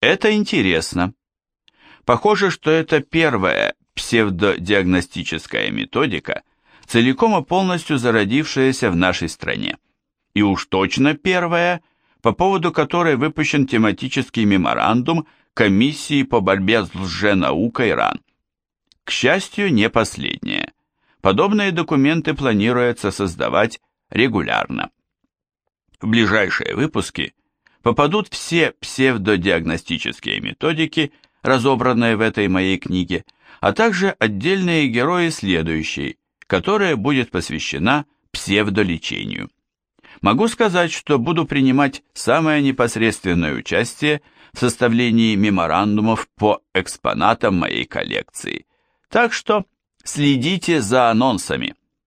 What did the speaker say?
Это интересно. Похоже, что это первая псевдодиагностическая методика, целиком и полностью зародившаяся в нашей стране. И уж точно первая, по поводу которой выпущен тематический меморандум Комиссии по борьбе с лженаукой РАН. К счастью, не последняя. Подобные документы планируется создавать регулярно. В ближайшие выпуски попадут все псевдодиагностические методики, разобранные в этой моей книге, а также отдельные герои следующей, которая будет посвящена псевдолечению. Могу сказать, что буду принимать самое непосредственное участие в составлении меморандумов по экспонатам моей коллекции. Так что следите за анонсами.